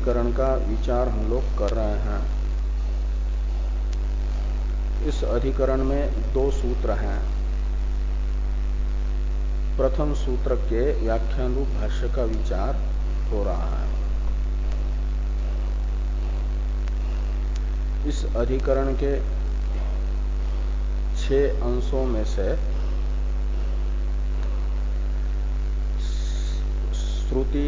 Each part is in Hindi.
अधिकरण का विचार हम लोग कर रहे हैं। इस अधिकरण में दो सूत्र हैं। प्रथम सूत्र के व्याख्यान रूप भाष्य का विचार हो रहा है। इस अधिकरण के छह अंशों में से श्रुति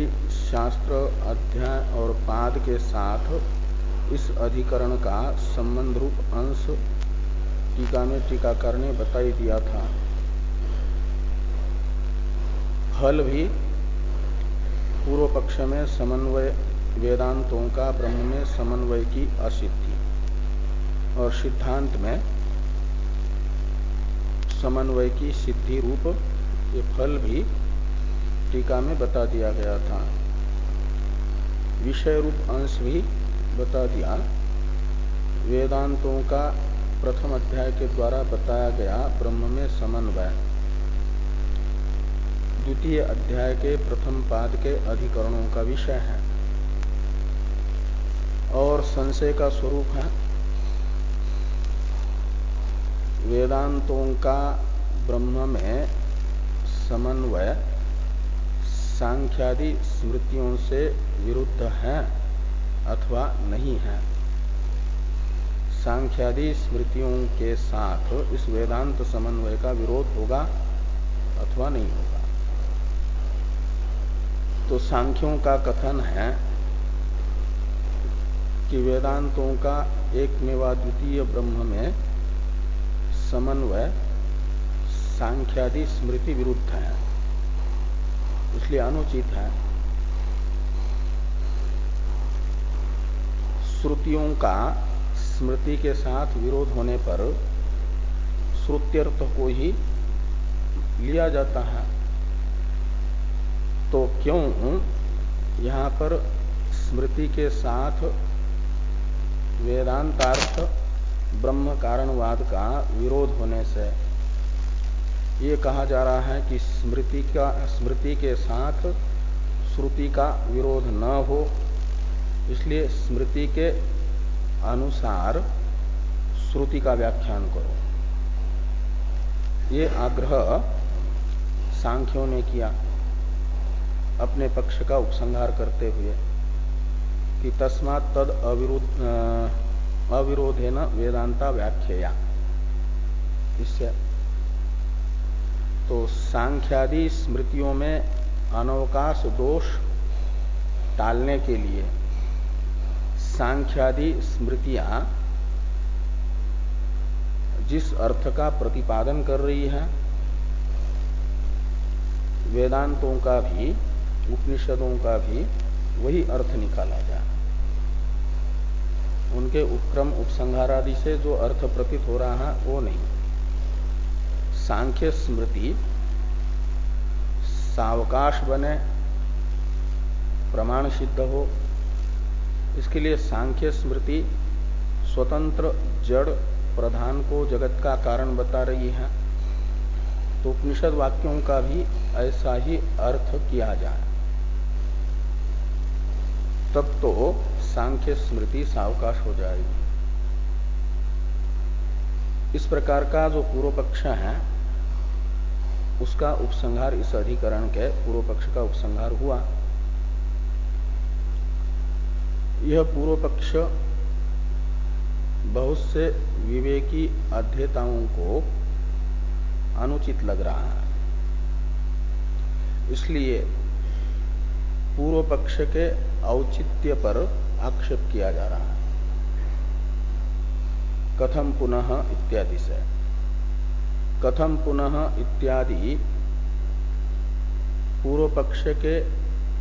शास्त्र अध्याय और पाद के साथ इस अधिकरण का संबंध रूप अंश टीका में टीकाकार ने बताई दिया था। फल भी पूर्व पक्ष में समन्वय वेदांतों का ब्रह्म में समन्वय की असिद्धि और सिद्धांत में समन्वय की सिद्धि रूप ये फल भी टीका में बता दिया गया था। विषय रूप अंश भी बता दिया। वेदांतों का प्रथम अध्याय के द्वारा बताया गया ब्रह्म में समन्वय। द्वितीय अध्याय के प्रथम पाद के अधिकरणों का विषय है। और संशय का स्वरूप है। वेदांतों का ब्रह्म में समन्वय सांख्यादि स्मृतियों से विरुद्ध है अथवा नहीं है। सांख्यादि स्मृतियों के साथ इस वेदांत समन्वय का विरोध होगा अथवा नहीं होगा। तो सांख्यों का कथन है कि वेदांतों का एक द्वितीय ब्रह्म में समन्वय सांख्यादि स्मृति विरुद्ध है। इसलिए अनुचित है। श्रुतियों का स्मृति के साथ विरोध होने पर श्रुत्यर्थ को ही लिया जाता है। तो क्यों यहाँ पर स्मृति के साथ वेदांतार्थ ब्रह्म कारणवाद का विरोध होने से ये कहा जा रहा है कि स्मृति का, स्मृति के साथ श्रुति का विरोध न हो। इसलिए स्मृति के अनुसार श्रुति का व्याख्यान करो। ये आग्रह सांख्यों ने किया अपने पक्ष का उपसंहार करते हुए कि तस्मात तद अविरोध अविरोधे न वेदांता व्याख्या इससे तो सांख्यादि स्मृतियों में अनवकाश दोष टालने के लिए सांख्यादि स्मृतियाँ जिस अर्थ का प्रतिपादन कर रही है, वेदांतों का भी, उपनिषदों का भी, वही अर्थ निकाला जाए। उनके उपक्रम उपसंहारादि से जो अर्थ प्रतीत हो रहा है, वो नहीं। सांख्य स्मृति, सावकाश बने, प्रमाण सिद्ध हो। इसके लिए सांख्य स्मृति स्वतंत्र, जड़ प्रधान को जगत का कारण बता रही है। तो उपनिषद वाक्यों का भी ऐसा ही अर्थ किया जाए। तब तो सांख्य स्मृति सावकाश हो जाएगी। इस प्रकार का जो पूर्व पक्ष है उसका उपसंहार इस अधिकरण के पूर्व पक्ष का उपसंहार हुआ। यह पूर्व पक्ष बहुत से विवेकी अध्येताओं को अनुचित लग रहा है। इसलिए पूर्व पक्ष के औचित्य पर आक्षेप किया जा रहा है। कथम पुनः इत्यादि से। कथम पुनः इत्यादि पूर्व पक्ष के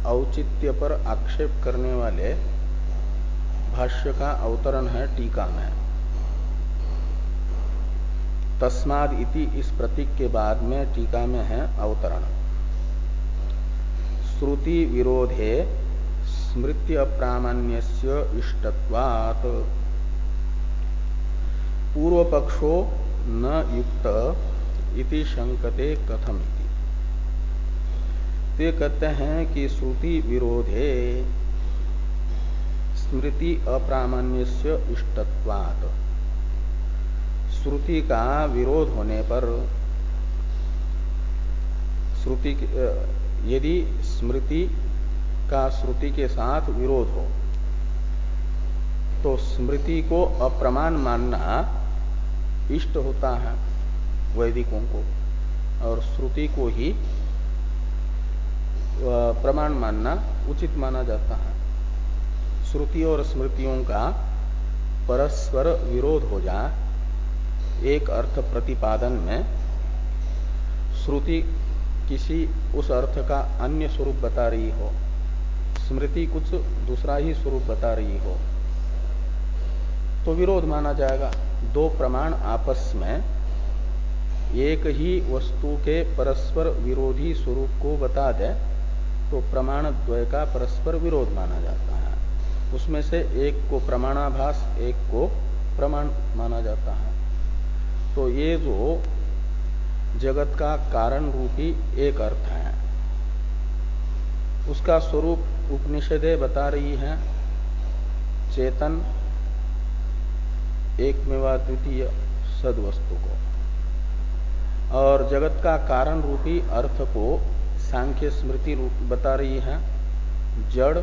औचित्य पर आक्षेप करने वाले भाष्य का अवतरण है, टीका में। तस्माद इति इस प्रतीक के बाद में टीका में है अवतरण। श्रुति विरोधे स्मृति अप्रामाण्य इष्टत्वात्। पूर्व पक्षो न युक्त इति शंकते कथम ते कहते हैं कि श्रुति विरोधे स्मृति अप्रामाण्य इष्टत्वात्। श्रुति का विरोध होने पर श्रुति यदि स्मृति का श्रुति के साथ विरोध हो तो स्मृति को अप्रमाण मानना इष्ट होता है। वैदिकों को। और श्रुति को ही प्रमाण मानना उचित माना जाता है। श्रुति और स्मृतियों का परस्पर विरोध हो जाए एक अर्थ प्रतिपादन में श्रुति किसी उस अर्थ का अन्य स्वरूप बता रही हो, स्मृति कुछ दूसरा ही स्वरूप बता रही हो तो विरोध माना जाएगा। दो प्रमाण आपस में एक ही वस्तु के परस्पर विरोधी स्वरूप को बता दे तो प्रमाण द्वय का परस्पर विरोध माना जाता है। उसमें से एक को प्रमाणाभास, एक को प्रमाण माना जाता है। तो ये जो जगत का कारण रूपी एक अर्थ है, उसका स्वरूप उपनिषदे बता रही है। चेतन एक मेवा द्वितीय सदवस्तु को। और जगत का कारण रूपी अर्थ को सांख्य स्मृति रूप बता रही है। जड़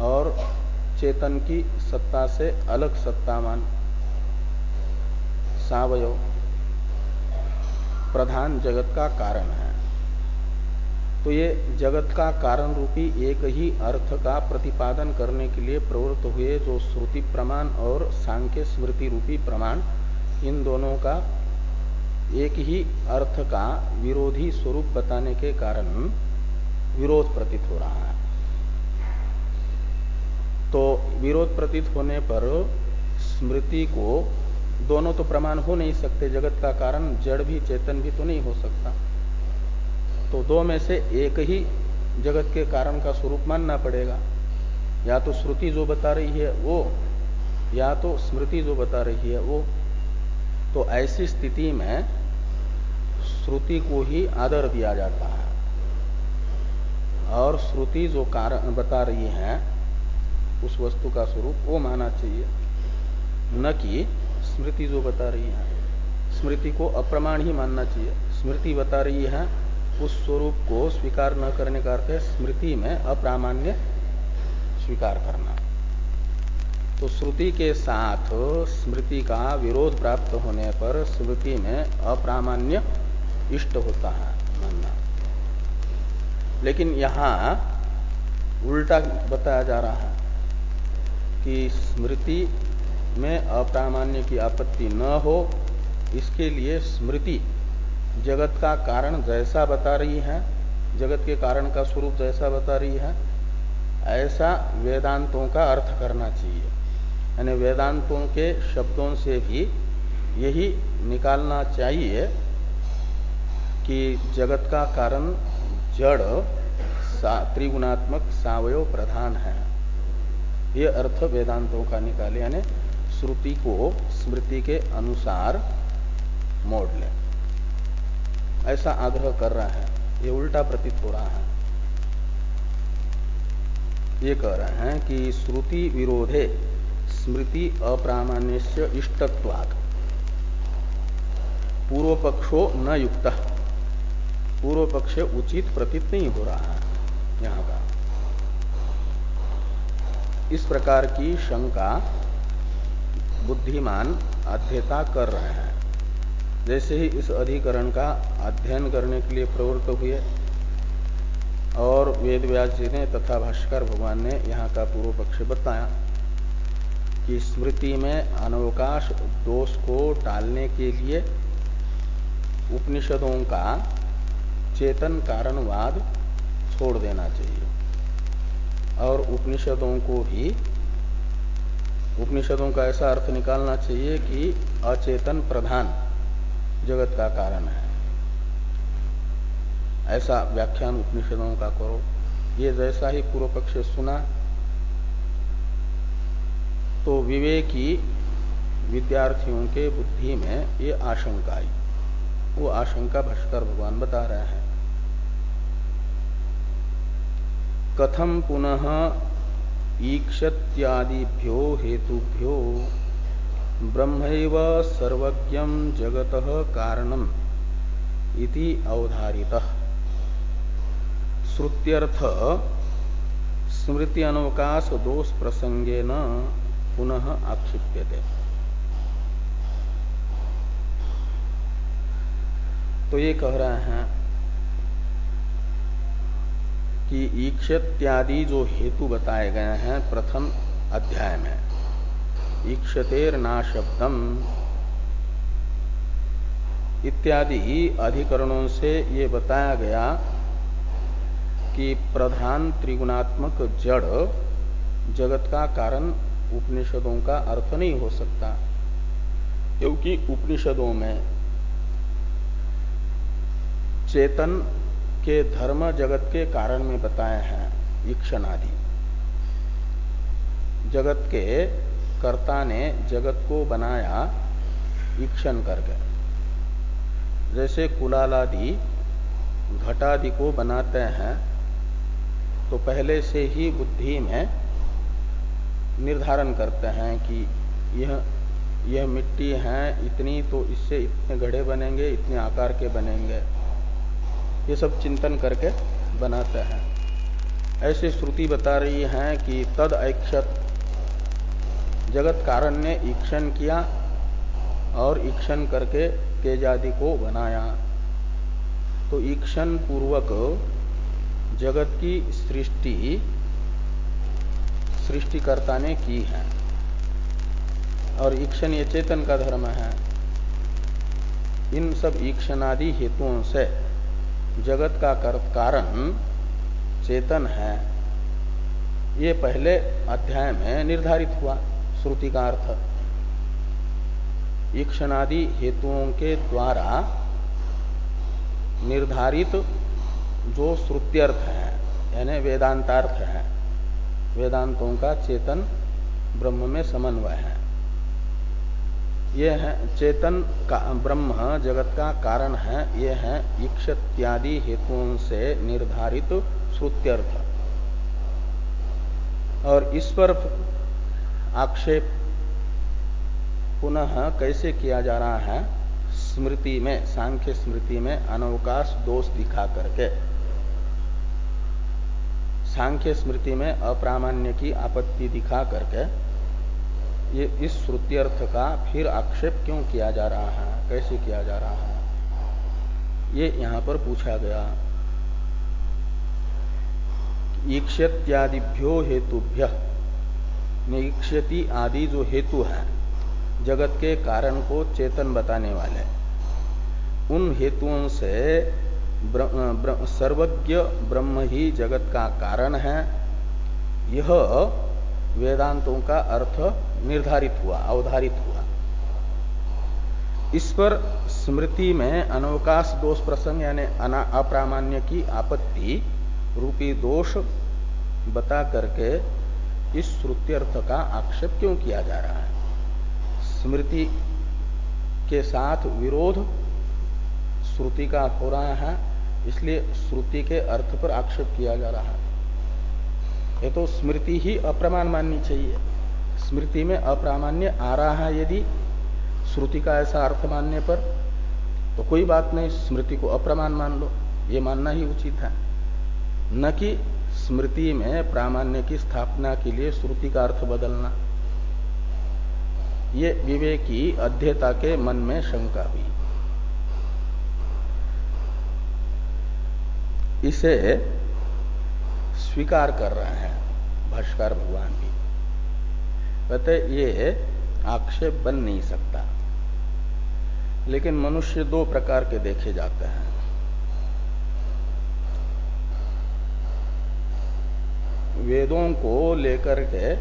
और चेतन की सत्ता से अलग सत्तामान। सावयव प्रधान जगत का कारण है। तो ये जगत का कारण रूपी एक ही अर्थ का प्रतिपादन करने के लिए प्रवृत्त हुए जो श्रुति प्रमाण और सांख्य स्मृति रूपी प्रमाण, इन दोनों का एक ही अर्थ का विरोधी स्वरूप बताने के कारण विरोध प्रतीत हो रहा है। तो विरोध प्रतीत होने पर स्मृति को दोनों तो प्रमाण हो नहीं सकते, जगत का कारण, जड़ भी, चेतन भी तो नहीं हो सकता। तो दो में से एक ही जगत के कारण का स्वरूप मानना पड़ेगा। या तो श्रुति जो बता रही है वो, या तो स्मृति जो बता रही है वो। तो ऐसी स्थिति में श्रुति को ही आदर दिया जाता है। और श्रुति जो कारण बता रही है, उस वस्तु का स्वरूप वो माना चाहिए। न कि स्मृति जो बता रही है। स्मृति को अप्रमाण ही मानना चाहिए। स्मृति बता रही है, उस स्वरूप को स्वीकार न करने का अर्थ है स्मृति में अप्रामाण्य स्वीकार करना। तो श्रुति के साथ स्मृति का विरोध प्राप्त होने पर स्मृति में अप्रामाण्य इष्ट होता है मानना। लेकिन यहाँ उल्टा बताया जा रहा है कि स्मृति में अप्रामाण्य की आपत्ति न हो, इसके लिए स्मृति जगत का कारण जैसा बता रही है, जगत के कारण का स्वरूप जैसा बता रही है, ऐसा वेदांतों का अर्थ करना चाहिए। यानी वेदांतों के शब्दों से भी यही निकालना चाहिए कि जगत का कारण जड़ सा, त्रिगुणात्मक सावयव प्रधान है। ये अर्थ वेदांतों का निकाले यानी श्रुति को स्मृति के अनुसार मोड़ ले। ऐसा आग्रह कर रहा है। ये उल्टा प्रतीत हो रहा है। ये कह रहे हैं कि श्रुति विरोधे स्मृति अप्रामाण्य इष्टत्वात्। पूर्व पक्षो न युक्त। पूर्व पक्ष उचित प्रतीत नहीं हो रहा है। यहाँ का इस प्रकार की शंका बुद्धिमान अध्यता कर रहे हैं। जैसे ही इस अधिकरण का अध्ययन करने के लिए प्रवृत्त हुए, और वेद व्यास जी ने तथा भाष्कर भगवान ने यहाँ का पूर्व पक्ष बताया कि स्मृति में अनवकाश दोष को टालने के लिए उपनिषदों का चेतन कारणवाद छोड़ देना चाहिए। और उपनिषदों को भी, उपनिषदों का ऐसा अर्थ निकालना चाहिए कि अचेतन प्रधान जगत का कारण है। ऐसा व्याख्यान उपनिषदों का करो। ये जैसा ही पूर्व पक्ष सुना तो विवेकी विद्यार्थियों के बुद्धि में ये आशंका आई। वो आशंका भस्कर भगवान बता रहे हैं। कथम पुनः ईक्षत्यादिभ्यो हेतुभ्यो? ब्रह्म सर्वज्ञ जगत कारणम इति अवधारित। श्रुत्यर्थ स्मृति अनवकाश दोष प्रसंगे न पुनः आक्षिप्यते। तो ये कह रहे हैं कि ईक्षत्यादि जो हेतु बताए गए हैं प्रथम अध्याय में। ईक्षतेर ना शब्दम इत्यादि अधिकरणों से ये बताया गया कि प्रधान त्रिगुणात्मक जड़ जगत का कारण उपनिषदों का अर्थ नहीं हो सकता, क्योंकि उपनिषदों में चेतन के धर्म जगत के कारण में बताए हैं ईक्षण आदि जगत के कर्ता ने जगत को बनाया, ईक्षण करके। जैसे कुलाल कुलालादि, घटादि को बनाते हैं तो पहले से ही बुद्धि में निर्धारण करते हैं कि यह यह मिट्टी है, इतनी तो इससे इतने घड़े बनेंगे, इतने आकार के बनेंगे। ये सब चिंतन करके बनाते हैं। ऐसे श्रुति बता रही है कि तद ऐक्षत, जगत कारण ने ईक्षण किया और ईक्षण करके तेजादि को बनाया। तो ईक्षण पूर्वक जगत की सृष्टि, सृष्टिकर्ता ने की है। और ईक्षण ये चेतन का धर्म है। इन सब ईक्षणादि हेतुओं से जगत का कारण चेतन है। ये पहले अध्याय में निर्धारित हुआ, श्रुति का अर्थ। ईक्षणादि हेतुओं के द्वारा निर्धारित जो श्रुत्यर्थ है, यानी वेदांतार्थ है, वेदांतों का चेतन ब्रह्म में समन्वय है। यह है, चेतन का, ब्रह्म जगत का कारण है यह है ईक्षत्यादि हेतुओं से निर्धारित श्रुत्यर्थ। और इस पर आक्षेप पुनः कैसे किया जा रहा है? स्मृति में, सांख्य स्मृति में अनवकाश दोष दिखा करके। सांख्य स्मृति में अप्रामाण्य की आपत्ति दिखा करके ये इस श्रुति अर्थ का फिर आक्षेप क्यों किया जा रहा है? कैसे किया जा रहा है? ये यहाँ पर पूछा गया। ईक्षत्यादिभ्यो हेतुभ्य। निक्षति आदि जो हेतु है जगत के कारण को चेतन बताने वाले। उन हेतुओं से ब्र, ब्र, सर्वज्ञ ब्रह्म ही जगत का कारण है। यह वेदांतों का अर्थ निर्धारित हुआ, अवधारित हुआ। इस पर स्मृति में अनवकाश दोष प्रसंग यानी अप्रामाण्य की आपत्ति रूपी दोष बता करके इस श्रुत्यर्थ का आक्षेप क्यों किया जा रहा है? स्मृति के साथ विरोध श्रुति का हो रहा है, इसलिए श्रुति के अर्थ पर आक्षेप किया जा रहा है। ये तो स्मृति ही अप्रमाण माननी चाहिए। स्मृति में अप्रामाण्य आ रहा है यदि श्रुति का ऐसा अर्थ मानने पर तो कोई बात नहीं, स्मृति को अप्रमाण मान लो, ये मानना ही उचित है। न कि स्मृति में प्रामाण्य की स्थापना के लिए श्रुति का अर्थ बदलना। ये विवेकी अध्यता के मन में शंका हुई। इसे स्वीकार कर रहे हैं भाष्कर भगवान भी। कहते ये आक्षेप बन नहीं सकता। लेकिन मनुष्य दो प्रकार के देखे जाते हैं। वेदों को लेकर के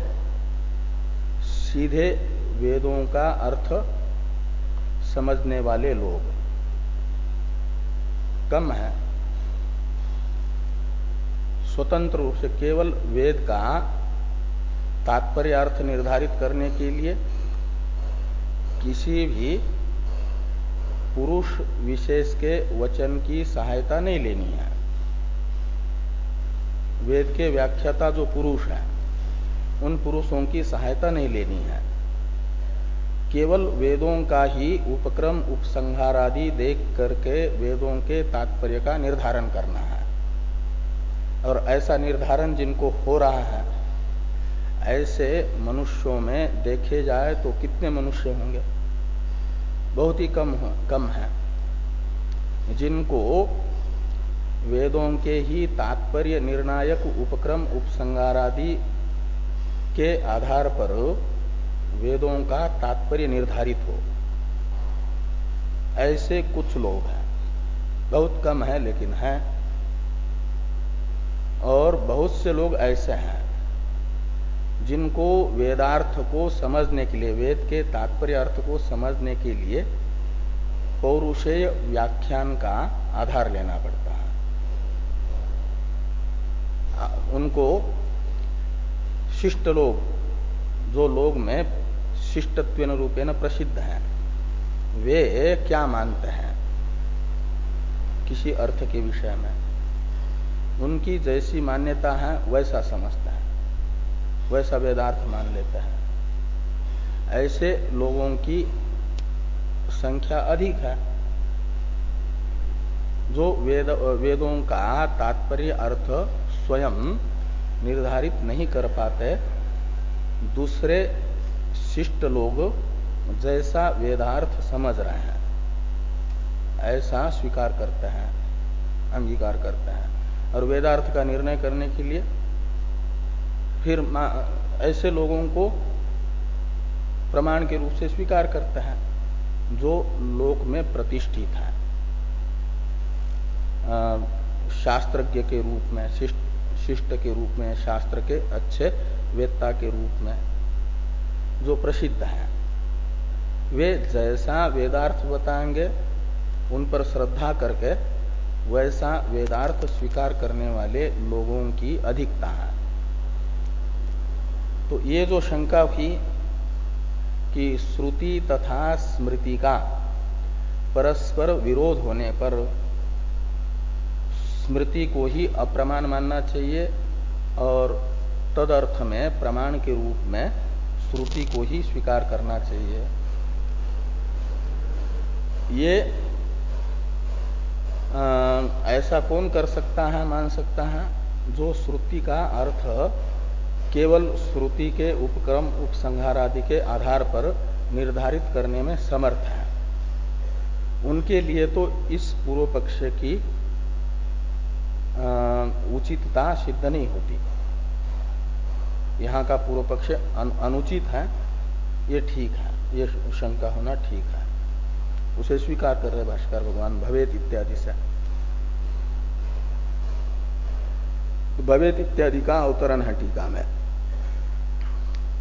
सीधे वेदों का अर्थ समझने वाले लोग कम है। स्वतंत्र रूप से केवल वेद का तात्पर्य अर्थ निर्धारित करने के लिए किसी भी पुरुष विशेष के वचन की सहायता नहीं लेनी है। वेद के व्याख्याता जो पुरुष है, उन पुरुषों की सहायता नहीं लेनी है। केवल वेदों का ही उपक्रम उपसंहार आदि देख करके वेदों के तात्पर्य का निर्धारण करना है। और ऐसा निर्धारण जिनको हो रहा है ऐसे मनुष्यों में देखे जाए तो कितने मनुष्य होंगे? बहुत ही कम कम है। जिनको वेदों के ही तात्पर्य, निर्णायक उपक्रम, उपसंगारादि के आधार पर वेदों का तात्पर्य निर्धारित हो। ऐसे कुछ लोग हैं। बहुत कम है, लेकिन है। और बहुत से लोग ऐसे हैं। जिनको वेदार्थ को समझने के लिए, वेद के तात्पर्य अर्थ को समझने के लिए पौरुषेय व्याख्यान का आधार लेना पड़ता है। उनको शिष्ट लोग, जो लोग में शिष्टत्व रूपेण प्रसिद्ध हैं, वे क्या मानते हैं किसी अर्थ के विषय में? उनकी जैसी मान्यता है, वैसा समझते वैसा वेदार्थ मान लेते हैं। ऐसे लोगों की संख्या अधिक है। जो वेद, वेदों का तात्पर्य अर्थ स्वयं निर्धारित नहीं कर पाते, दूसरे शिष्ट लोग जैसा वेदार्थ समझ रहे हैं, ऐसा स्वीकार करते हैं, अंगीकार करते हैं। और वेदार्थ का निर्णय करने के लिए फिर ऐसे लोगों को प्रमाण के रूप से स्वीकार करते हैं, जो लोक में प्रतिष्ठित है। शास्त्रज्ञ के रूप में, शिष्ट शिष्ट के रूप में, शास्त्र के अच्छे वेत्ता के रूप में, जो प्रसिद्ध है। वे जैसा वेदार्थ बताएँगे, उन पर श्रद्धा करके, वैसा वेदार्थ स्वीकार करने वाले लोगों की अधिकता है। तो ये जो शंका हुई कि श्रुति तथा स्मृति का परस्पर विरोध होने पर स्मृति को ही अप्रमाण मानना चाहिए और तदर्थ में प्रमाण के रूप में श्रुति को ही स्वीकार करना चाहिए। ये आ, ऐसा कौन कर सकता है मान सकता है जो श्रुति का अर्थ केवल श्रुति के उपक्रम उपसंहार आदि के आधार पर निर्धारित करने में समर्थ है। उनके लिए तो इस पूर्व पक्ष की उचितता सिद्ध नहीं होती। यहाँ का पूर्व पक्ष अनुचित है, ये ठीक है, ये शंका होना ठीक है। उसे स्वीकार कर रहे भाष्कर भगवान, भवेत इत्यादि से। भवेत इत्यादि का अवतरण है टीका में।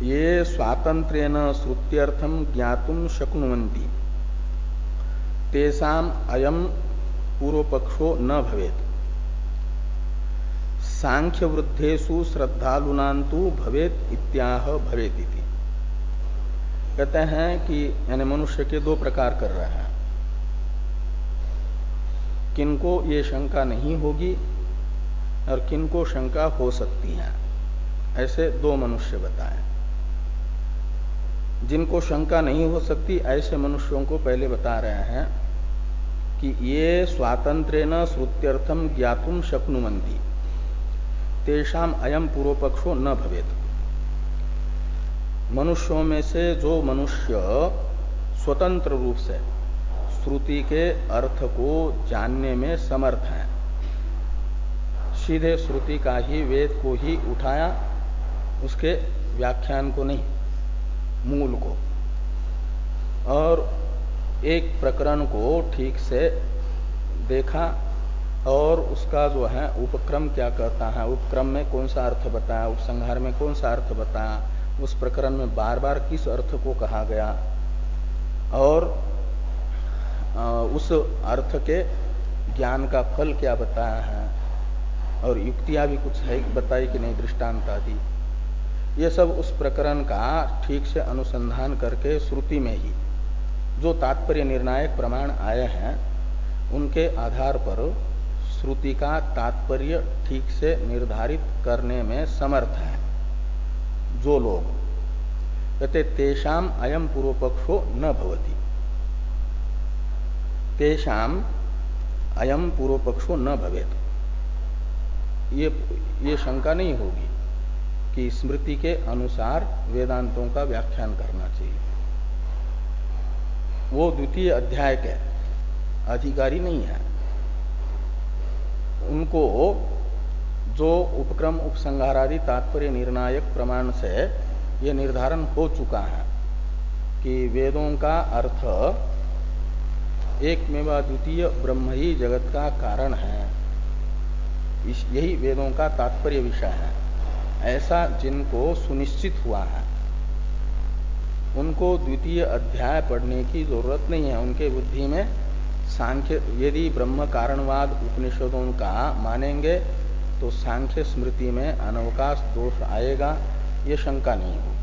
ये स्वातंत्र श्रुत्यर्थम ज्ञातुम शक्नुवंती तेसाम अयम पूर्व पक्षो न भवेत। सांख्य वृद्धेशु श्रद्धालुनांतु भवेत इत्याह इति। कहते हैं कि यानी मनुष्य के दो प्रकार कर रहे हैं। किनको ये शंका नहीं होगी और किनको शंका हो सकती है, ऐसे दो मनुष्य बताएँ। जिनको शंका नहीं हो सकती, ऐसे मनुष्यों को पहले बता रहे हैं कि ये स्वातंत्र न श्रुत्यर्थम ज्ञातुम शक्नुमंती तेषाम अयम पूर्व पक्षो न भवेत। मनुष्यों में से जो मनुष्य स्वतंत्र रूप से श्रुति के अर्थ को जानने में समर्थ है, सीधे श्रुति का ही वेद को ही उठाया, उसके व्याख्यान को नहीं। मूल को। और एक प्रकरण को ठीक से देखा और उसका जो है उपक्रम क्या कहता है, उपक्रम में कौन सा अर्थ बताया, उपसंहार में कौन सा अर्थ बताया, उस प्रकरण में बार बार किस अर्थ को कहा गया और उस अर्थ के ज्ञान का फल क्या बताया है। और युक्तियाँ भी कुछ है, बताई कि नहीं, दृष्टांत आदि। ये सब उस प्रकरण का ठीक से अनुसंधान करके श्रुति में ही जो तात्पर्य निर्णायक प्रमाण आए हैं, उनके आधार पर श्रुति का तात्पर्य ठीक से निर्धारित करने में समर्थ है। जो लोग कहते तेषाम अयम पूर्व पक्षो न भवती। तेषाम अयम पूर्व पक्षो न भवेत। ये ये शंका नहीं होगी। कि स्मृति के अनुसार वेदांतों का व्याख्यान करना चाहिए। वो द्वितीय अध्याय के अधिकारी नहीं है। उनको जो उपक्रम, उपसंहारादि तात्पर्य निर्णायक प्रमाण से ये निर्धारण हो चुका है कि वेदों का अर्थ एक मेवा द्वितीय ब्रह्म ही जगत का कारण है। यही वेदों का तात्पर्य विषय है। ऐसा जिनको सुनिश्चित हुआ है। उनको द्वितीय अध्याय पढ़ने की ज़रूरत नहीं है। उनके बुद्धि में सांख्य, यदि ब्रह्म कारणवाद उपनिषदों का मानेंगे तो सांख्य स्मृति में अनवकाश दोष आएगा। ये शंका नहीं होगी।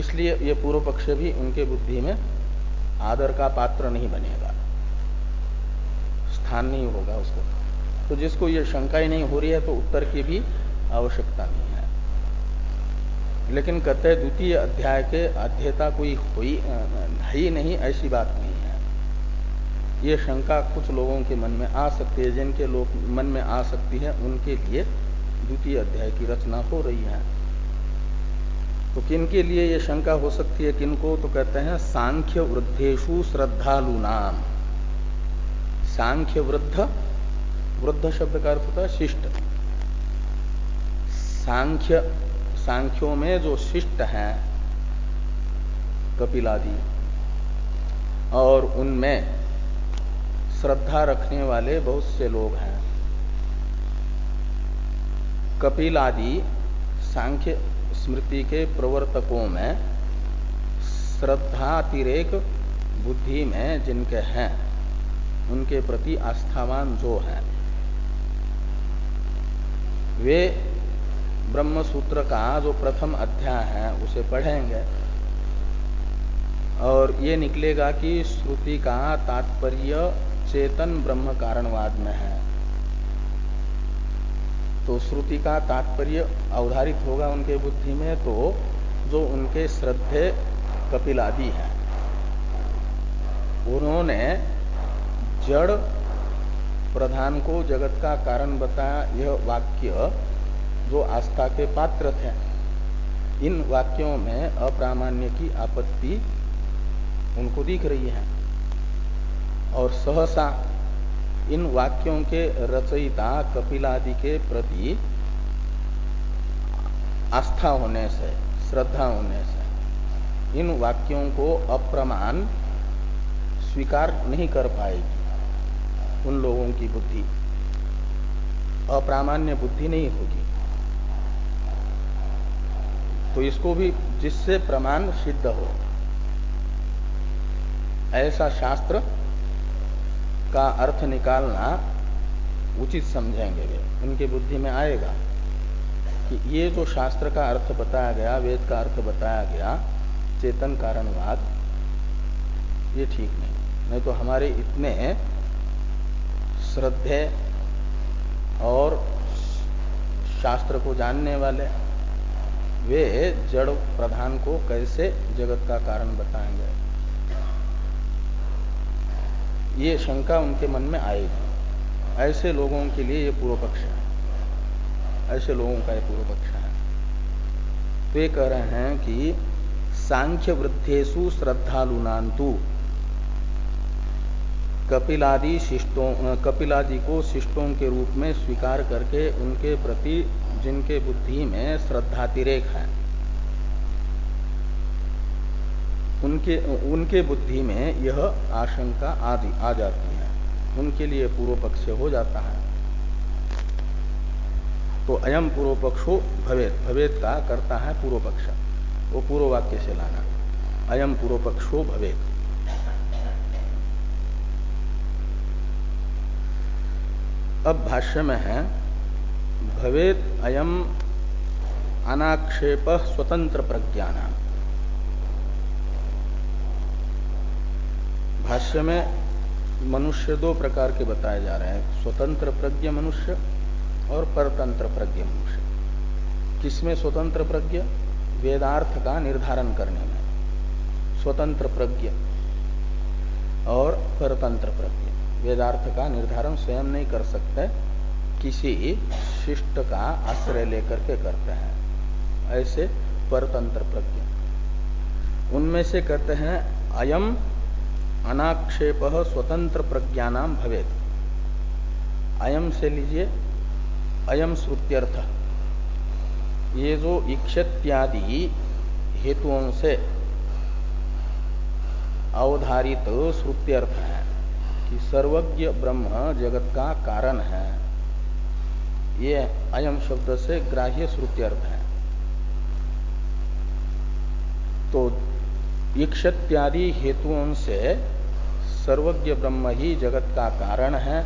इसलिए ये पूर्व पक्ष भी उनके बुद्धि में आदर का पात्र नहीं बनेगा। स्थान नहीं होगा उसको। तो जिसको ये शंका ही नहीं हो रही है तो उत्तर की भी आवश्यकता नहीं है। लेकिन कहते हैं द्वितीय अध्याय के अध्ययता कोई हुई ही नहीं, ऐसी बात नहीं है। ये शंका कुछ लोगों के मन में आ सकती है, जिनके लोग मन में आ सकती है, उनके लिए द्वितीय अध्याय की रचना हो रही है। तो किन के लिए ये शंका हो सकती है, किनको? तो कहते हैं सांख्य वृद्धेशु श्रद्धालु नाम सांख्य वृद्ध वृद्ध शब्द का अर्थ होता है शिष्ट। सांख्य, सांख्यों में जो शिष्ट हैं, कपिलादि, और उनमें श्रद्धा रखने वाले बहुत से लोग हैं। कपिलादि सांख्य स्मृति के प्रवर्तकों में श्रद्धातिरेक बुद्धि में जिनके हैं, उनके प्रति आस्थावान जो हैं वे ब्रह्म सूत्र का जो प्रथम अध्याय है, उसे पढ़ेंगे। और ये निकलेगा कि श्रुति का तात्पर्य चेतन ब्रह्म कारणवाद में है। तो श्रुति का तात्पर्य अवधारित होगा उनके बुद्धि में तो जो उनके श्रद्धे कपिलादि हैं, उन्होंने जड़ प्रधान को जगत का कारण बताया यह वाक्य जो आस्था के पात्र थे। इन वाक्यों में अप्रामाण्य की आपत्ति उनको दिख रही है। और सहसा इन वाक्यों के रचयिता कपिलादि के प्रति आस्था होने से, श्रद्धा होने से इन वाक्यों को अप्रमाण स्वीकार नहीं कर पाएगी। उन लोगों की बुद्धि। अप्रामाण्य बुद्धि नहीं होगी। तो इसको भी जिससे प्रमाण सिद्ध हो। ऐसा शास्त्र का अर्थ निकालना उचित समझेंगे वे। उनकी बुद्धि में आएगा कि ये जो शास्त्र का अर्थ बताया गया, वेद का अर्थ बताया गया, चेतन कारणवाद, ये ठीक नहीं। नहीं तो हमारे इतने श्रद्धे और शास्त्र को जानने वाले वे जड़ प्रधान को कैसे जगत का कारण बताएँगे। ये शंका उनके मन में आएगी ऐसे लोगों के लिए ये पूर्व पक्ष है। ऐसे लोगों का ये पूर्व पक्ष है। वे कह रहे हैं कि सांख्य वृद्धेशु श्रद्धालुनांतु कपिलादि शिष्टों कपिलादि को शिष्टों के रूप में स्वीकार करके उनके प्रति जिनके बुद्धि में श्रद्धातिरेक है। उनके उनके बुद्धि में यह आशंका आदि आ जाती है। उनके लिए पूर्व पक्ष हो जाता है। तो अयम पूर्व पक्षो भवेद भवेद का करता है पूर्व पक्ष वो पूर्व वाक्य से लाना। अयम पूर्व पक्षो भवेद अब भाष्य में है, भवेद अयम अनाक्षेप स्वतंत्र प्रज्ञान। भाष्य में मनुष्य दो प्रकार के बताए जा रहे हैं, स्वतंत्र प्रज्ञ मनुष्य और परतंत्र प्रज्ञ मनुष्य। किसमें स्वतंत्र प्रज्ञ? वेदार्थ का निर्धारण करने में। स्वतंत्र प्रज्ञ और परतंत्र प्रज्ञ। वेदार्थ का निर्धारण स्वयं नहीं कर सकते, किसी शिष्ट का आश्रय लेकर के करते हैं। ऐसे परतंत्र प्रज्ञ। उनमें से कहते हैं, अयम अनाक्षेप स्वतंत्र प्रज्ञानाम भवेद अयम से लीजिए, अयम श्रुत्यर्थ। ये जो इक्षत्यादि हेतुओं से अवधारित श्रुत्यर्थ है कि सर्वज्ञ ब्रह्म जगत का कारण है। ये अयम शब्द से ग्राह्य श्रुत्यर्थ है। तो इक्षत्यादि हेतुओं से सर्वज्ञ ब्रह्म ही जगत का कारण है।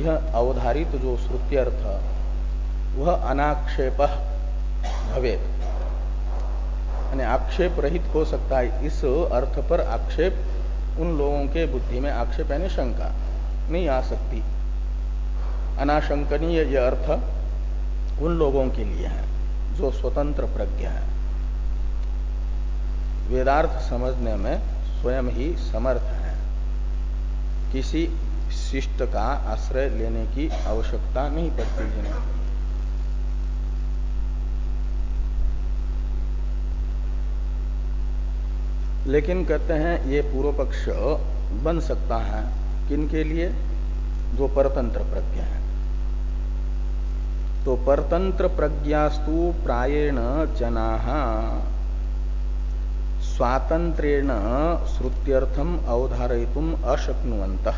यह अवधारित जो श्रुत्यर्थ वह अनाक्षेप भवे आक्षेप रहित हो सकता है। इस अर्थ पर आक्षेप उन लोगों के बुद्धि में आक्षेप यानी शंका नहीं आ सकती। अनाशंकनीय यह अर्थ उन लोगों के लिए है, जो स्वतंत्र प्रज्ञ है। वेदार्थ समझने में स्वयं ही समर्थ है। किसी शिष्ट का आश्रय लेने की आवश्यकता नहीं पड़ती जिन्हें लेकिन कहते हैं, ये पूर्व पक्ष बन सकता है। किन के लिए? जो परतंत्र प्रज्ञ है। तो परतंत्र प्रज्ञास्तु प्रायेण जना। स्वातंत्रेण श्रुत्यर्थम अवधारयितुम अशक्नुवंत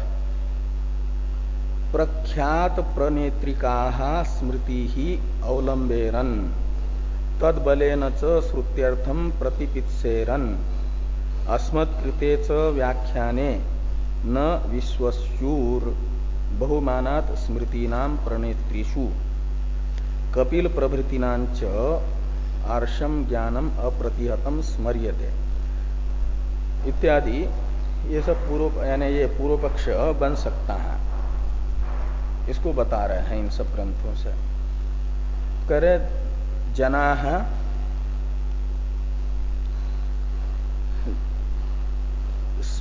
प्रख्यात प्रनेत्रिका स्मृति ही अवलंबेरन तदबलेन च श्रुत्यर्थम प्रतिपित्सेरन। अस्मत्कृते च व्याख्याने न विश्वस्यूर बहुमानात स्मृतीना प्रणेत्रीषु। कपिल प्रभृतिनाच आर्षम ज्ञानम अप्रतिहतम स्मर्यते। इत्यादि, ये सब पूर्व, यानी ये पूर्व पक्ष बन सकता है। इसको बता रहे हैं इन सब ग्रंथों से। करे जना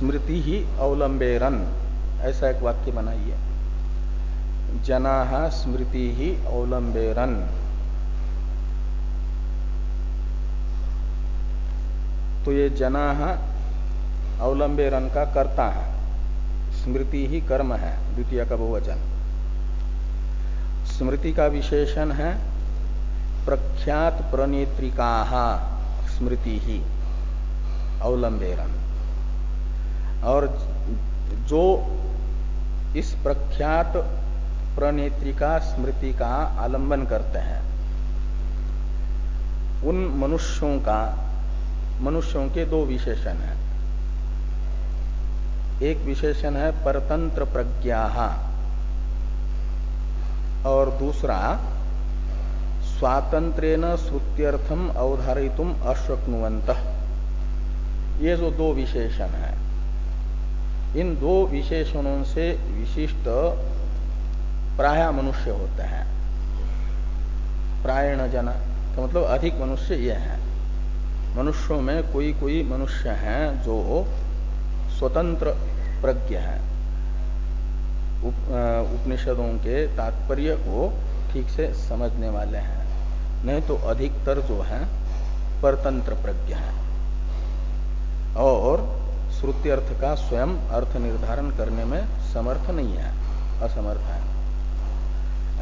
स्मृति ही अवलंबेरन। ऐसा एक वाक्य बनाइए जना स्मृति ही अवलंबेरन। तो ये जना अवलंबेरन का कर्ता है। स्मृति ही कर्म है, द्वितीय का बहुवचन। स्मृति का विशेषण है प्रख्यात प्रणेत्रिका, स्मृति ही अवलंबेरन। और जो इस प्रख्यात प्रणेत्रिका स्मृति का आलंबन करते हैं, उन मनुष्यों का, मनुष्यों के दो विशेषण हैं। एक विशेषण है परतंत्र प्रज्ञा और दूसरा स्वातंत्रेण श्रुत्यर्थम अवधारितुम अशक्नुवंत ये जो दो विशेषण है इन दो विशेषणों से विशिष्ट प्राय मनुष्य होते हैं। प्रायण जना का मतलब अधिक मनुष्य ये हैं। मनुष्यों में कोई कोई मनुष्य हैं जो स्वतंत्र प्रज्ञ है। उप, उपनिषदों के तात्पर्य को ठीक से समझने वाले हैं। नहीं तो अधिकतर जो है परतंत्र प्रज्ञ है। और श्रुति अर्थ का स्वयं अर्थ निर्धारण करने में समर्थ नहीं है, असमर्थ है।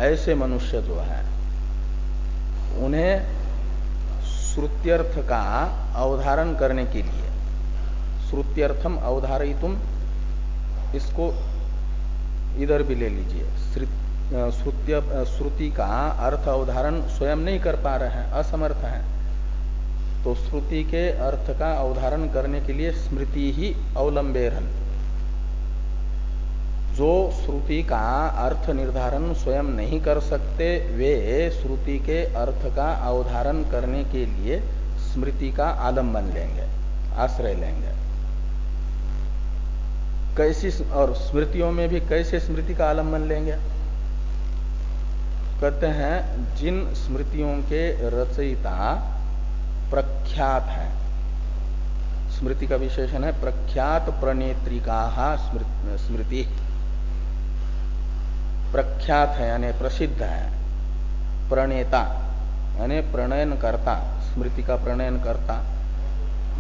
ऐसे मनुष्य जो है, उन्हें श्रुत्यर्थ का अवधारण करने के लिए, श्रुत्यर्थम अवधारितुम इसको इधर भी ले लीजिए। श्रुति का अर्थ अवधारण स्वयं नहीं कर पा रहे हैं, असमर्थ हैं। तो श्रुति के अर्थ का अवधारण करने के लिए स्मृति ही अवलंबेरन जो श्रुति का अर्थ निर्धारण स्वयं नहीं कर सकते, वे श्रुति के अर्थ का अवधारण करने के लिए स्मृति का आलंबन लेंगे, आश्रय लेंगे। कैसी और स्मृतियों में भी कैसे स्मृति का आलंबन लेंगे? कहते हैं, जिन स्मृतियों के रचयिता प्रख्यात है। स्मृति का विशेषण है, प्रख्यात प्रणेत्रिका स्मृति प्रख्यात है, यानी प्रसिद्ध है। प्रणेता, यानी प्रणयन करता स्मृति का प्रणयन करता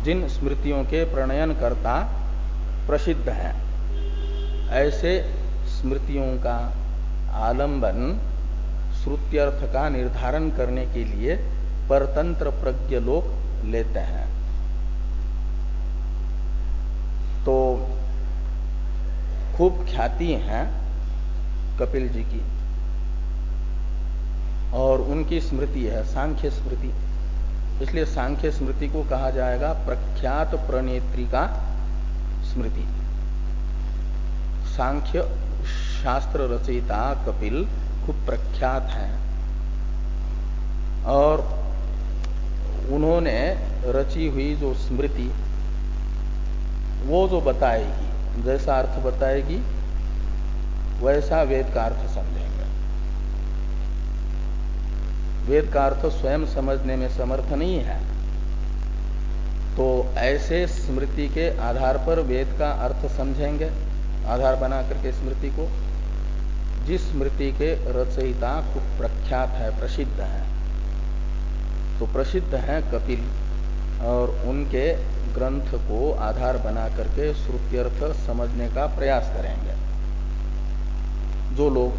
जिन स्मृतियों के प्रणयन करता प्रसिद्ध है, ऐसे स्मृतियों का आलंबन श्रुत्यर्थ का निर्धारण करने के लिए परतंत्र प्रज्ञ लोग लेते हैं। तो खूब ख्याति है कपिल जी की। और उनकी स्मृति है, सांख्य स्मृति। इसलिए सांख्य स्मृति को कहा जाएगा प्रख्यात प्रणेत्री का स्मृति। सांख्य शास्त्र रचयिता कपिल खूब प्रख्यात है। और उन्होंने रची हुई जो स्मृति, वो जो बताएगी, जैसा अर्थ बताएगी, वैसा वेद का अर्थ समझेंगे। वेद का अर्थ स्वयं समझने में समर्थ नहीं है। तो ऐसे स्मृति के आधार पर वेद का अर्थ समझेंगे, आधार बना करके स्मृति को। जिस स्मृति के रचयिता खूब प्रख्यात है, प्रसिद्ध है। तो प्रसिद्ध है कपिल और उनके ग्रंथ को आधार बना करके श्रुत्यर्थ समझने का प्रयास करेंगे। जो लोग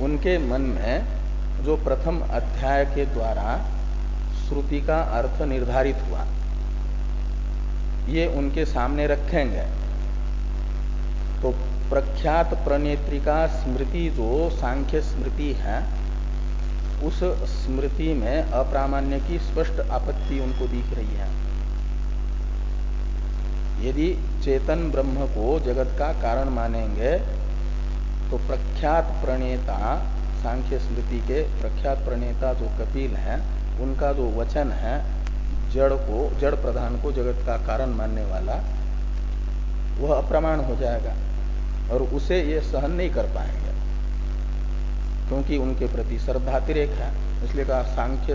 उनके मन में जो प्रथम अध्याय के द्वारा श्रुति का अर्थ निर्धारित हुआ, ये उनके सामने रखेंगे। तो प्रख्यात प्रणेत्रिका स्मृति, जो सांख्य स्मृति है उस स्मृति में अप्रामाण्य की स्पष्ट आपत्ति उनको दिख रही है। यदि चेतन ब्रह्म को जगत का कारण मानेंगे तो प्रख्यात प्रणेता, सांख्य स्मृति के प्रख्यात प्रणेता जो कपिल हैं, उनका जो वचन है, जड़ को, जड़ प्रधान को जगत का कारण मानने वाला, वह अप्रमाण हो जाएगा और उसे ये सहन नहीं कर पाएँगे। क्योंकि उनके प्रति श्रद्धातिरेक है, इसलिए कहा सांख्य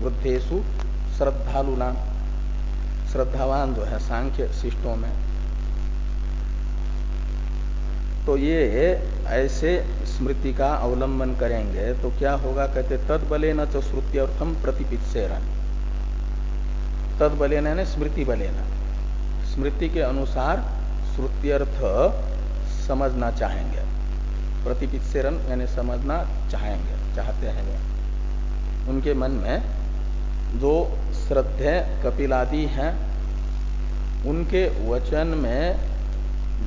वृद्धेशु श्रद्धालु नाम। श्रद्धावान जो है सांख्य शिष्टों में। तो ये ऐसे स्मृति का अवलंबन करेंगे तो क्या होगा? कहते तद बले न श्रुत्यर्थम प्रतिपित्सेरन। तद बले न स्मृति बले न। स्मृति के अनुसार श्रुत्यर्थ समझना चाहेंगे। प्रतिपित्सेरन यानी समझना चाहेंगे, चाहते हैं। वे उनके मन में जो श्रद्धे कपिलादि हैं, उनके वचन में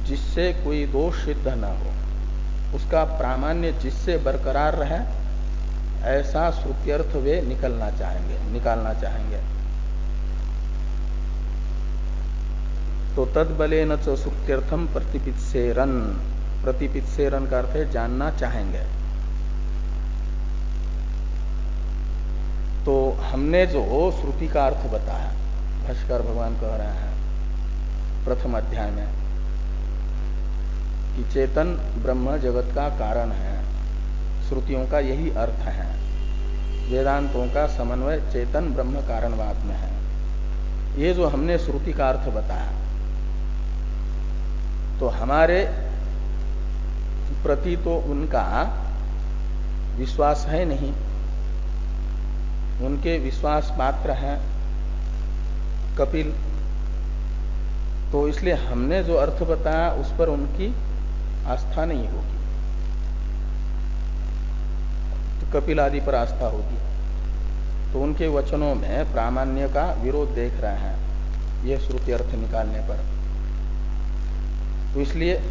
जिससे कोई दोष सिद्ध न हो, उसका प्रामाण्य जिससे बरकरार रहे, ऐसा श्रुत्यर्थ वे निकलना चाहेंगे, निकालना चाहेंगे। तो तद बले न श्रुत्यर्थम प्रतिपित्सेरन प्रतिपित्सेरन का अर्थ है जानना चाहेंगे। तो हमने जो श्रुति का अर्थ बताया, भाष्कर भगवान कह रहे हैं, प्रथम अध्याय में, कि चेतन ब्रह्म जगत का कारण है। श्रुतियों का यही अर्थ है। वेदांतों का समन्वय चेतन ब्रह्म कारणवाद में है। ये जो हमने श्रुति का अर्थ बताया तो हमारे प्रति तो उनका विश्वास है नहीं। उनके विश्वास पात्र हैं कपिल। तो इसलिए हमने जो अर्थ बताया, उस पर उनकी आस्था नहीं होगी। तो कपिल आदि पर आस्था होगी। तो उनके वचनों में प्रामाण्य का विरोध देख रहे हैं। यह श्रुति अर्थ निकालने पर। तो इसलिए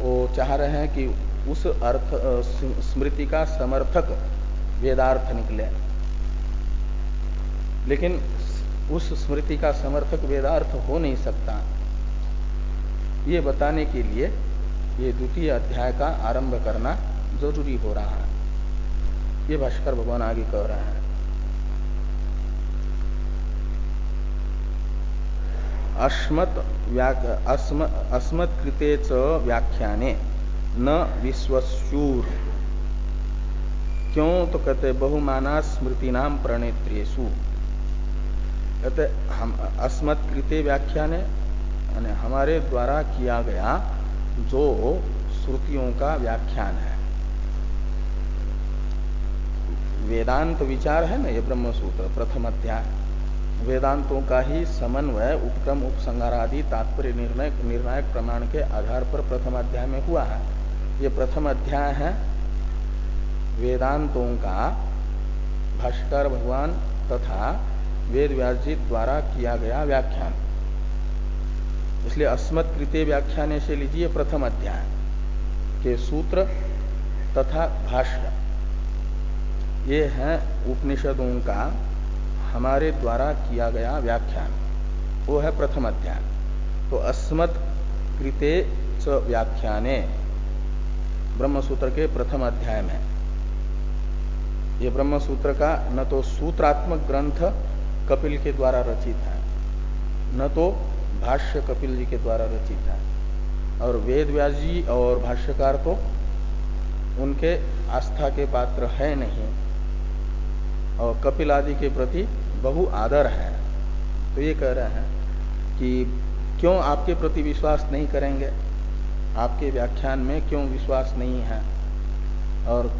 वो चाह रहे हैं कि उस अर्थ स्मृति का समर्थक वेदार्थ निकले। लेकिन उस स्मृति का समर्थक वेदार्थ हो नहीं सकता। ये बताने के लिए ये द्वितीय अध्याय का आरंभ करना ज़रूरी हो रहा है। ये भाष्कर भगवान आगे कह रहे हैं। अस्मत् अस्मत् कृते च व्याख्याने। न विश्वसूर क्यों तो कहते बहुमाना स्मृति नाम प्रणेत्रेशु कहते हम अस्मत् कृते व्याख्यान है हमारे द्वारा किया गया जो श्रुतियों का व्याख्यान है। वेदांत विचार है ना, ये ब्रह्म सूत्र प्रथम अध्याय। वेदांतों का ही समन्वय उपक्रम उपसंहारादि तात्पर्य निर्णय, निर्णायक प्रमाण के आधार पर प्रथम अध्याय में हुआ है। ये प्रथम अध्याय है, वेदांतों का भाष्कर भगवान तथा वेद व्यास द्वारा किया गया व्याख्यान। इसलिए अस्मत् कृत्य व्याख्यान से लीजिए प्रथम अध्याय, के सूत्र तथा भाष्य। ये है उपनिषदों का हमारे द्वारा किया गया व्याख्यान। वो है प्रथम अध्याय। तो अस्मत् कृते च व्याख्याने। ब्रह्मसूत्र के प्रथम अध्याय में। ये ब्रह्मसूत्र का न तो सूत्रात्मक ग्रंथ कपिल के द्वारा रचित है, न तो भाष्य कपिल जी के द्वारा रचित है, और वेद व्यास जी और भाष्यकार तो उनके आस्था के पात्र है नहीं, और कपिल आदि के प्रति बहु आदर है। तो ये कह रहे हैं कि क्यों आपके प्रति विश्वास नहीं करेंगे? आपके व्याख्यान में क्यों विश्वास नहीं है? और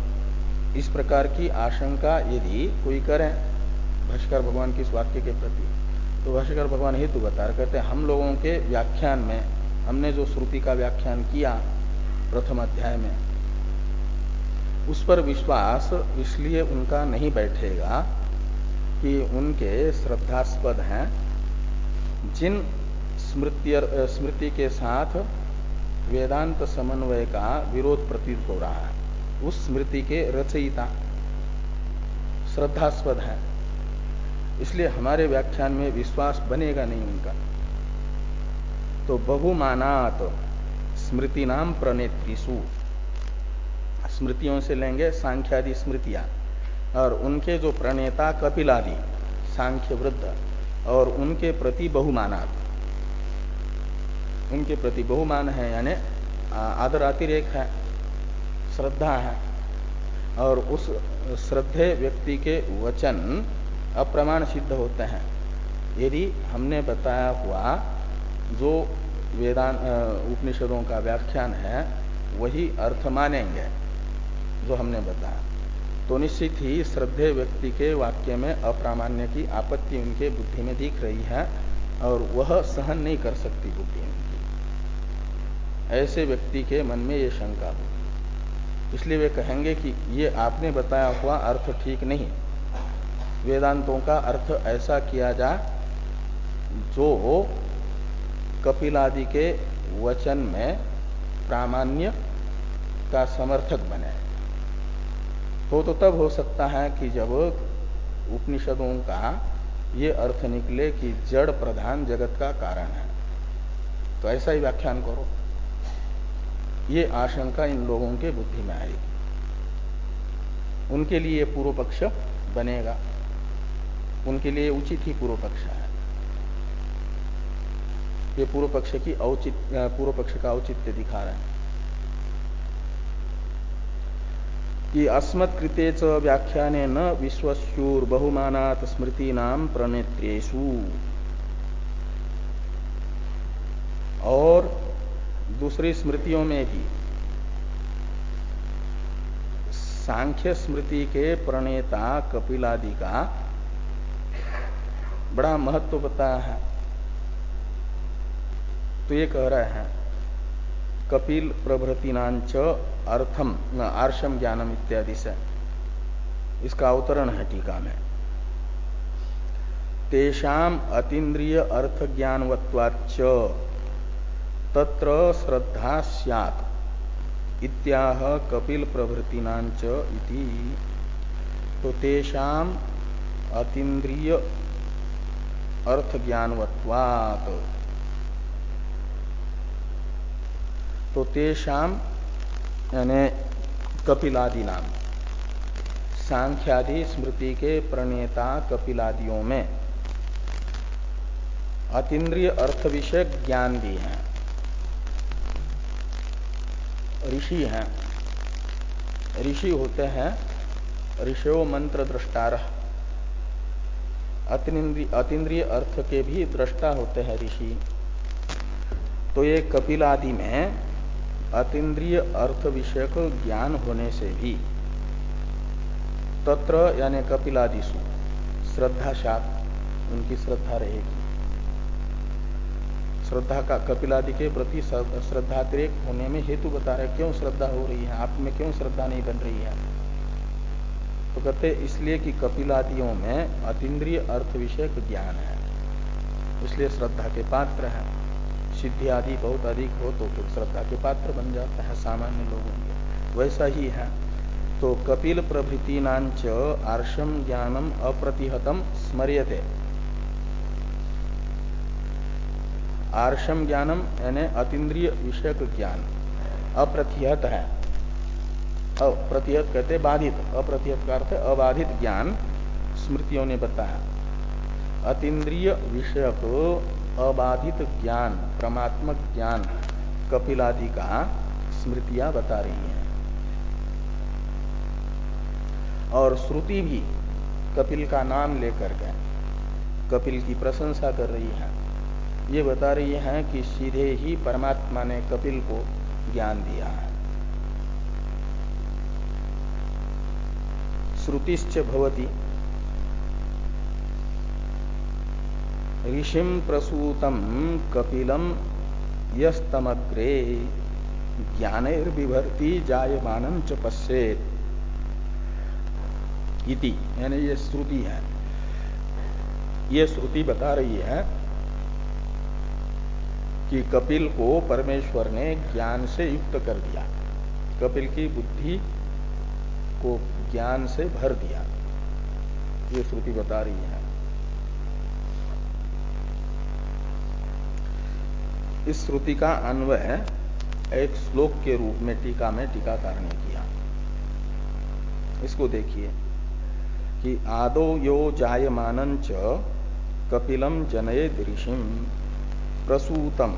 इस प्रकार की आशंका यदि कोई करें भाष्कर भगवान के इस वाक्य के प्रति तो भाष्कर भगवान हेतु बता रहे कहते हैं, हम लोगों के व्याख्यान में, हमने जो श्रुति का व्याख्यान किया प्रथम अध्याय में, उस पर विश्वास इसलिए उनका नहीं बैठेगा कि उनके श्रद्धास्पद हैं, जिन स्मृति स्मृति के साथ वेदांत समन्वय का विरोध प्रतीत हो रहा है, उस स्मृति के रचयिता श्रद्धास्पद है। इसलिए हमारे व्याख्यान में विश्वास बनेगा नहीं उनका। तो बहुमानात स्मृति नाम प्रणेत्रिशु स्मृतियों से लेंगे सांख्यादि स्मृतियाँ। और उनके जो प्रणेता कपिलादि सांख्य वृद्ध और उनके प्रति बहुमानात उनके प्रति बहुमान है, यानी आदर अतिरेक है, श्रद्धा है, और उस श्रद्धे व्यक्ति के वचन अप्रमाण सिद्ध होते हैं। यदि हमने बताया हुआ जो वेदान उपनिषदों का व्याख्यान है, वही अर्थ मानेंगे, जो हमने बताया। तो निश्चित ही श्रद्धे व्यक्ति के वाक्य में अप्रामाण्य की आपत्ति उनके बुद्धि में दिख रही है और वह सहन नहीं कर सकती बुद्धि उनकी ऐसे व्यक्ति के मन में ये शंका हो। इसलिए वे कहेंगे कि ये आपने बताया हुआ अर्थ ठीक नहीं। वेदांतों का अर्थ ऐसा किया जा, जो कपिलादि के वचन में प्रामाण्य का समर्थक बने। तो तो तब हो सकता है कि जब उपनिषदों का ये अर्थ निकले कि जड़ प्रधान जगत का कारण है। तो ऐसा ही व्याख्यान करो। ये आशंका इन लोगों के बुद्धि में आएगी। उनके लिए पूर्व पक्ष बनेगा। उनके लिए उचित ही पूर्व पक्ष है। ये पूर्व पक्ष की औचित पूर्व पक्ष का औचित्य दिखा रहे हैं। कि अस्मत् कृते च व्याख्यान न विश्वस्यूर बहुमानात स्मृति नाम प्रणेत्रेशु और दूसरी स्मृतियों में भी सांख्य स्मृति के प्रणेता कपिलादि का बड़ा महत्व बताया है। तो ये कह रहे हैं कपिल प्रभृतिनाच अर्थम आर्षम ज्ञानम इत्यादि से। इसका अवतरण है टीका में। तेषाम अतीन्द्रिय अर्थ ज्ञानवत्वाच तत्र श्रद्धा सियात इत्याह कपिल प्रभृतिनाच इति। तो तेषाम अतीन्द्रिय अर्थ ज्ञानवत्वात तो तेषाम यानी कपिलादि नाम सांख्यादि स्मृति के प्रणेता कपिलादियों में। अतीन्द्रिय अर्थ विषय ज्ञान भी है। ऋषि हैं। ऋषि होते हैं ऋषो मंत्र द्रष्टार। अतीन्द्रिय अर्थ के भी दृष्टा होते हैं ऋषि। तो ये कपिलादि में अतीन्द्रिय अर्थ विषयक ज्ञान होने से भी तत्र यानी कपिलादिशु श्रद्धा शात उनकी श्रद्धा रहेगी। श्रद्धा का कपिलादि के प्रति श्रद्धातिरेक होने में हेतु बता रहे क्यों श्रद्धा हो रही है, आप में क्यों श्रद्धा नहीं बन रही है? तो कहते इसलिए कि कपिलादियों में अतीन्द्रिय अर्थ विषयक ज्ञान है, इसलिए श्रद्धा के पात्र है। सिद्धि आदि बहुत अधिक हो तो फिर श्रद्धा के पात्र बन जाता है सामान्य लोगों के। वैसा ही है। तो कपिल प्रभृति नाच आर्षम ज्ञानम अप्रतिहतम स्मर्यते। आर्षम ज्ञानम यानी अतीन्द्रिय विषयक ज्ञान। अप्रतिहत है। अप्रतिहत कहते बाधित। अप्रतिहत का अर्थ अबाधित ज्ञान। स्मृतियों ने बताया। अतीन्द्रिय विषय को अबाधित ज्ञान। परमात्मक ज्ञान, कपिलादि का स्मृतियाँ बता रही हैं। और श्रुति भी कपिल का नाम लेकर के कपिल की प्रशंसा कर रही है। ये बता रही है कि सीधे ही परमात्मा ने कपिल को ज्ञान दिया है। श्रुतिश्च भवती। ऋषिम प्रसूतम कपिलम यस्तमग्रे ज्ञानिर्विभर्ति जायमानम च इति यानी ये श्रुति है। ये श्रुति बता रही है कि कपिल को परमेश्वर ने ज्ञान से युक्त कर दिया। कपिल की बुद्धि को ज्ञान से भर दिया। ये श्रुति बता रही है। इस श्रुति का अन्वय एक श्लोक के रूप में टीका में टीकाकार ने किया। इसको देखिए कि आदो यो जायमान च कपिलम जनयद ऋषिम प्रसूतम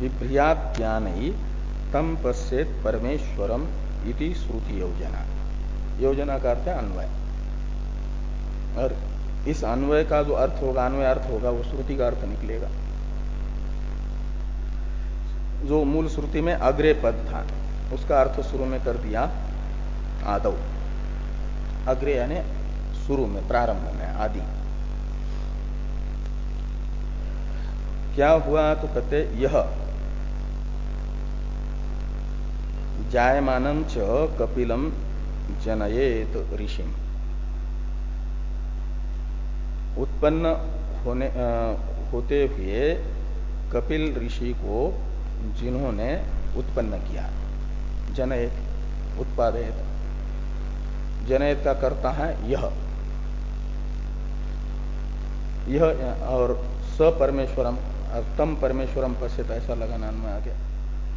विभ्रियात ज्ञान तम पश्चेत परमेश्वरम इति श्रुति योजना। योजना का अर्थ है अन्वय। और इस अन्वय का जो अर्थ होगा, अन्वय अर्थ होगा, वो श्रुति का अर्थ निकलेगा। जो मूल श्रुति में अग्रे पद था उसका अर्थ शुरू में कर दिया आदव अग्रे यानी शुरू में प्रारंभ में आदि। क्या हुआ तो कहते यह जायमानम च कपिलम जनयेत ऋषि उत्पन्न होने आ, होते हुए कपिल ऋषि को जिन्होंने उत्पन्न किया। जनयत उत्पादित। जनयत का करता है यह। यह और स परमेश्वरम तम परमेश्वरम पश्चित, ऐसा लगाना में आ गया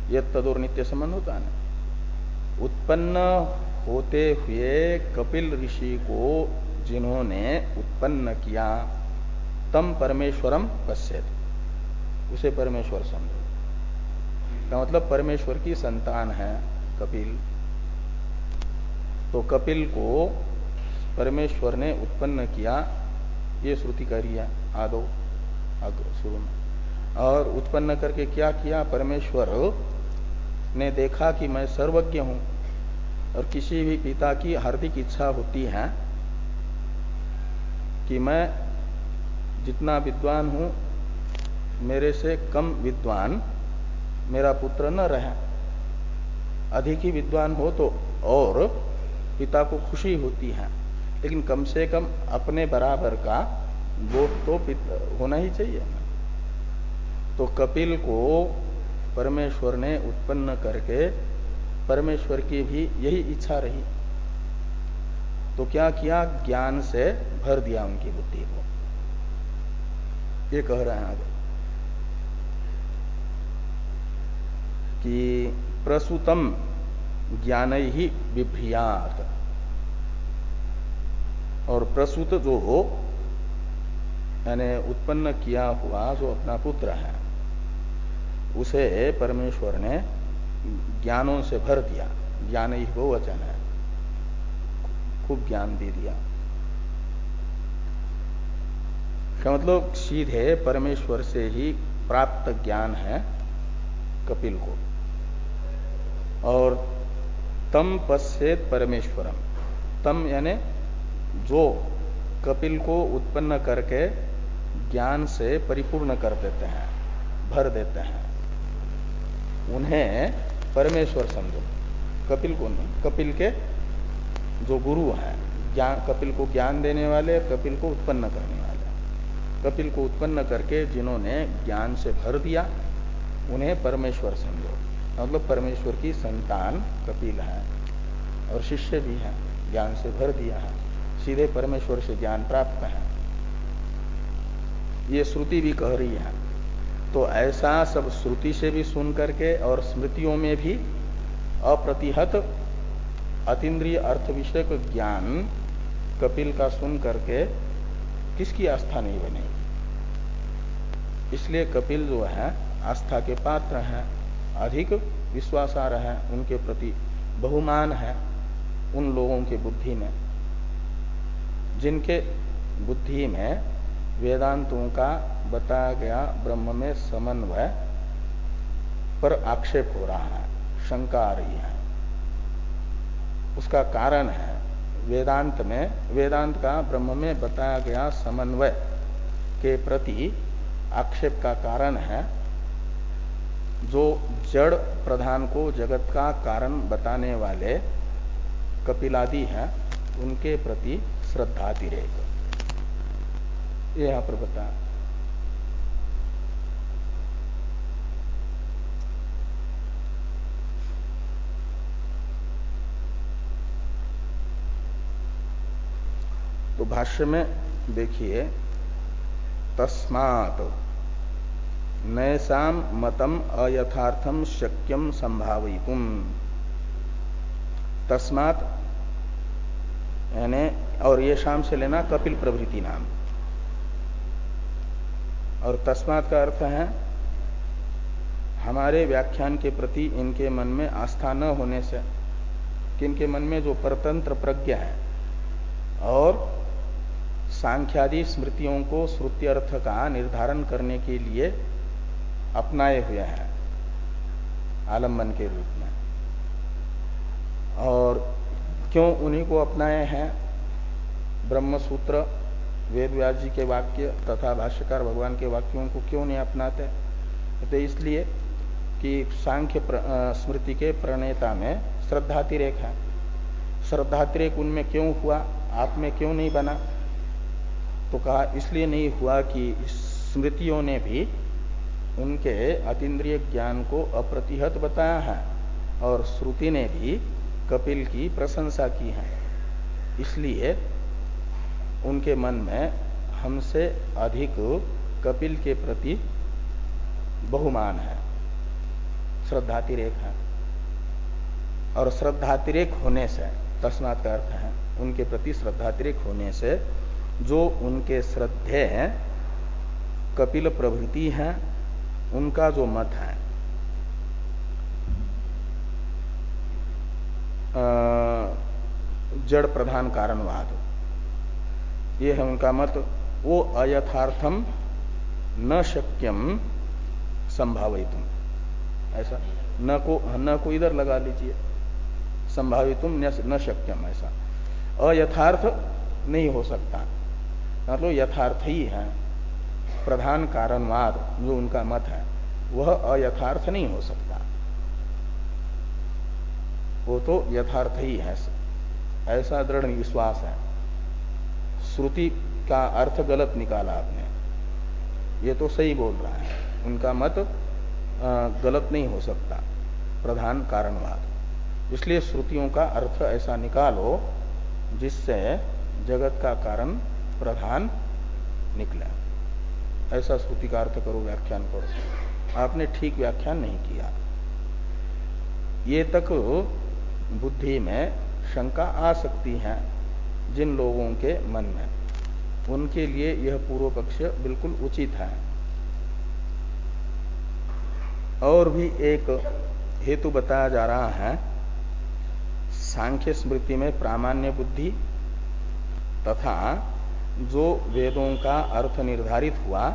यह तदोर नित्य संबंध होता है उत्पन्न होते हुए कपिल ऋषि को जिन्होंने उत्पन्न किया, तम परमेश्वरम पश्चित। उसे परमेश्वर समझो। का मतलब परमेश्वर की संतान है कपिल। तो कपिल को परमेश्वर ने उत्पन्न किया, ये श्रुति करिए आदो शुरू में। और उत्पन्न करके क्या किया? परमेश्वर ने देखा कि मैं सर्वज्ञ हूँ और किसी भी पिता की हार्दिक इच्छा होती है कि मैं जितना विद्वान हूँ, मेरे से कम विद्वान मेरा पुत्र न रहे। अधिक ही विद्वान हो तो और पिता को खुशी होती है। लेकिन कम से कम अपने बराबर का बोध तो होना ही चाहिए। तो कपिल को परमेश्वर ने उत्पन्न करके परमेश्वर की भी यही इच्छा रही। तो क्या किया? ज्ञान से भर दिया उनकी बुद्धि को। ये कह रहे हैं आगे। कि प्रसुतम ज्ञान ही विभ्रियात और प्रसूत जो हो, यानी उत्पन्न किया हुआ जो अपना पुत्र है, उसे परमेश्वर ने ज्ञानों से भर दिया। ज्ञान ही वो वचन है। खूब ज्ञान दे दिया। का मतलब सीधे परमेश्वर से ही प्राप्त ज्ञान है कपिल को। और तम पश्चेत परमेश्वरम। तम यानी जो कपिल को उत्पन्न करके ज्ञान से परिपूर्ण कर देते हैं, भर देते हैं, उन्हें परमेश्वर समझो। कपिल को नहीं, कपिल के जो गुरु हैं, ज्ञान, कपिल को ज्ञान देने वाले, कपिल को उत्पन्न करने वाले। कपिल को उत्पन्न करके जिन्होंने ज्ञान से भर दिया, उन्हें परमेश्वर समझो। मतलब परमेश्वर की संतान कपिल है और शिष्य भी है, ज्ञान से भर दिया है, सीधे परमेश्वर से ज्ञान प्राप्त है। ये श्रुति भी कह रही है। तो ऐसा सब श्रुति से भी सुन करके और स्मृतियों में भी अप्रतिहत अतीन्द्रिय अर्थ विषयक ज्ञान कपिल का सुन करके किसकी आस्था नहीं बनेगी? इसलिए कपिल जो है, आस्था के पात्र हैं। अधिक विश्वासार है, उनके प्रति बहुमान है उन लोगों की बुद्धि में। जिनके बुद्धि में वेदांतों का बताया गया ब्रह्म में समन्वय पर आक्षेप हो रहा है, शंका आ रही है। उसका कारण है वेदांत में, वेदांत का ब्रह्म में बताया गया समन्वय के प्रति आक्षेप का कारण है जो जड़ प्रधान को जगत का कारण बताने वाले कपिलादि हैं, उनके प्रति श्रद्धा श्रद्धातिरेक ये यहाँ पर बता। तो भाष्य में देखिए, तस्मात नैसाम मतम अयथार्थम शक्यम संभावितुम तस्मात और ये शाम से लेना कपिल प्रभृति नाम। और तस्मात का अर्थ है, हमारे व्याख्यान के प्रति इनके मन में आस्था न होने से, कि इनके मन में जो परतंत्र प्रज्ञा है, और सांख्यादि स्मृतियों को श्रुत्यर्थ का निर्धारण करने के लिए अपनाए हुए हैं, आलंबन के रूप में। और क्यों उन्हीं को अपनाए हैं? ब्रह्म सूत्र वेद व्यास जी के वाक्य तथा भाष्यकार भगवान के वाक्यों को क्यों नहीं अपनाते? तो इसलिए कि सांख्य स्मृति के प्रणेता में श्रद्धातिरेक है। श्रद्धातिरेक उनमें क्यों हुआ? आप में क्यों नहीं बना? तो कहा, इसलिए नहीं हुआ कि स्मृतियों ने भी उनके अतीन्द्रिय ज्ञान को अप्रतिहत बताया है और श्रुति ने भी कपिल की प्रशंसा की है। इसलिए उनके मन में हमसे अधिक कपिल के प्रति बहुमान है। श्रद्धातिरेक है। और श्रद्धातिरेक होने से तस्मात का अर्थ है, उनके प्रति श्रद्धातिरेक होने से जो उनके श्रद्धे हैं कपिल प्रभृति हैं उनका जो मत है। जड़ प्रधान कारणवाद। ये है उनका मत। वो अयथार्थम न शक्यम संभावित ऐसा? न को न को इधर लगा लीजिए। संभावितुम न शक्यम ऐसा। अयथार्थ नहीं हो सकता। मतलब यथार्थ ही है। प्रधान कारणवाद जो उनका मत है, वह अयथार्थ नहीं हो सकता। वो तो यथार्थ ही है ऐसा दृढ़ विश्वास है। श्रुति का अर्थ गलत निकाला आपने। ये तो सही बोल रहा है। उनका मत गलत नहीं हो सकता। प्रधान कारणवाद इसलिए श्रुतियों का अर्थ ऐसा निकालो, जिससे जगत का कारण प्रधान निकले। ऐसा श्रुति का अर्थ करो, व्याख्यान करो। आपने ठीक व्याख्यान नहीं किया। ये तक बुद्धि में शंका आ सकती है जिन लोगों के मन में। उनके लिए यह पूर्व पक्ष बिल्कुल उचित है। और भी एक हेतु बताया जा रहा है, सांख्य स्मृति में प्रामाण्य बुद्धि तथा जो वेदों का अर्थ निर्धारित हुआ,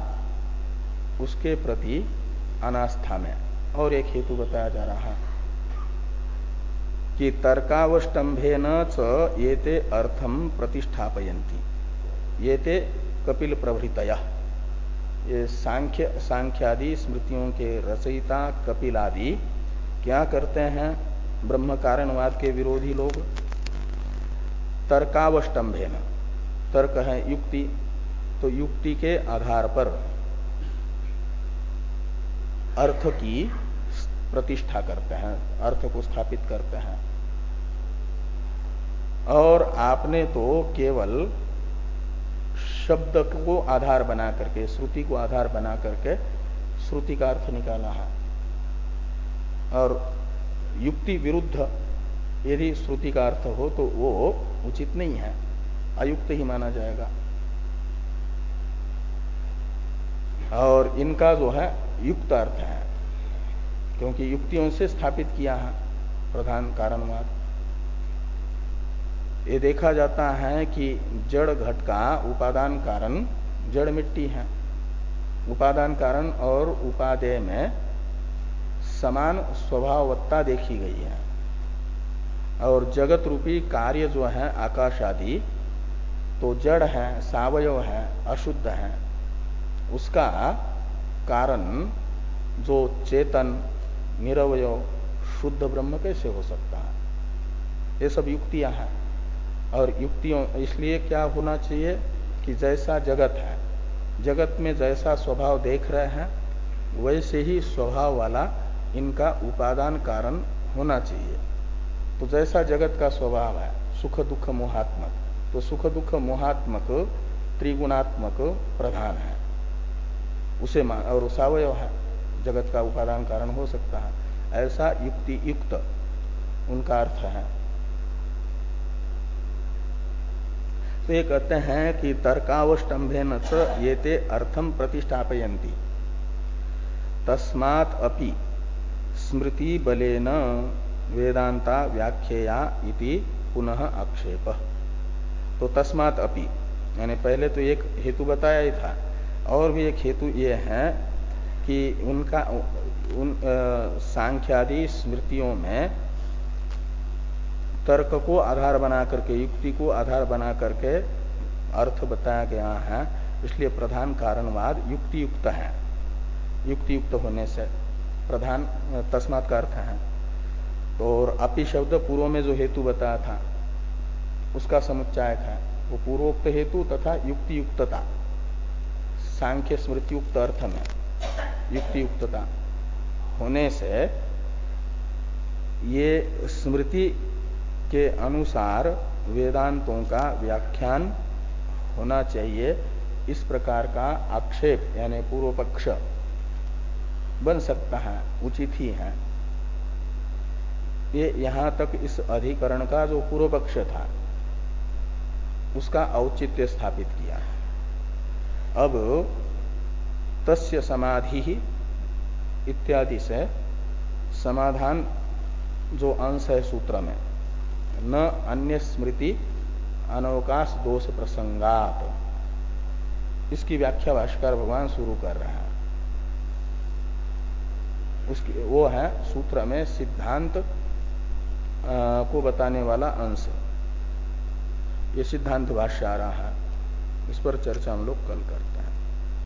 उसके प्रति अनास्था में। और एक हेतु बताया जा रहा है कि तर्कावष्टंभे न च ये अर्थम प्रतिष्ठापयंती ये थे कपिल प्रभृतया। ये सांख्य, सांख्यादि स्मृतियों के रचयिता कपिल आदि क्या करते हैं? ब्रह्म कारणवाद के विरोधी लोग? तर्कावष्टंभे न तर्क है युक्ति तो युक्ति के आधार पर अर्थ की प्रतिष्ठा करते हैं, अर्थ को स्थापित करते हैं। और आपने तो केवल शब्द को आधार बना करके, श्रुति को आधार बना करके श्रुति का अर्थ निकाला है। और युक्ति विरुद्ध यदि श्रुति का अर्थ हो तो वो उचित नहीं है। अयुक्त ही माना जाएगा। और इनका जो है युक्त अर्थ है, क्योंकि युक्तियों से स्थापित किया है प्रधान कारणवाद ये देखा जाता है कि जड़ घट का उपादान कारण जड़ मिट्टी है। उपादान कारण और उपादेय में समान स्वभावत्ता देखी गई है। और जगत रूपी कार्य जो है, आकाश आदि तो जड़ है, सावयव है, अशुद्ध है। उसका कारण जो चेतन, निरवय, शुद्ध ब्रह्म कैसे हो सकता है? ये सब युक्तियाँ हैं। और युक्तियों, इसलिए क्या होना चाहिए कि जैसा जगत है, जगत में जैसा स्वभाव देख रहे हैं, वैसे ही स्वभाव वाला इनका उपादान कारण होना चाहिए। तो जैसा जगत का स्वभाव है, सुख दुख मोहात्मक तो सुख दुख मोहात्मक, त्रिगुणात्मक प्रधान है। उसे मान और सावयव है। जगत का उपादान कारण हो सकता है। ऐसा युक्ति युक्त उनका अर्थ है। तो ये कहते हैं कि तर्कावष्टंभे न ये ते अर्थम प्रतिष्ठापयंती तस्मात अपि स्मृति बलेन वेदांता व्याख्या इति पुनः आक्षेप। तो तस्मात अपि। यानी पहले तो एक हेतु बताया ही था। और भी एक हेतु ये है कि उनका, उन सांख्यादि स्मृतियों में तर्क को आधार बना करके, युक्ति को आधार बना करके अर्थ बताया गया है। इसलिए प्रधान कारणवाद युक्ति युक्त है। युक्ति युक्त होने से प्रधान, तस्मात का अर्थ है। और अपि शब्द पूर्व में जो हेतु बताया था उसका समुच्चायक है। वो पूर्वोक्त हेतु तथा युक्ति युक्तता सांख्य स्मृति युक्त अर्थ में युक्ति युक्तता होने से ये स्मृति के अनुसार वेदांतों का व्याख्यान होना चाहिए। इस प्रकार का आक्षेप यानी पूर्व पक्ष बन सकता है, उचित ही है। ये यहाँ तक इस अधिकरण का जो पूर्व पक्ष था उसका औचित्य स्थापित किया। अब तस्य समाधि इत्यादि से समाधान जो अंश है सूत्र में, न अन्य स्मृति अनवकाश दोष प्रसंगात। इसकी व्याख्या भाष्कर भगवान शुरू कर रहे हैं। उसकी वो है सूत्र में सिद्धांत को बताने वाला अंश। ये सिद्धांत भाष्य आ रहा है। इस पर चर्चा हम लोग कल करते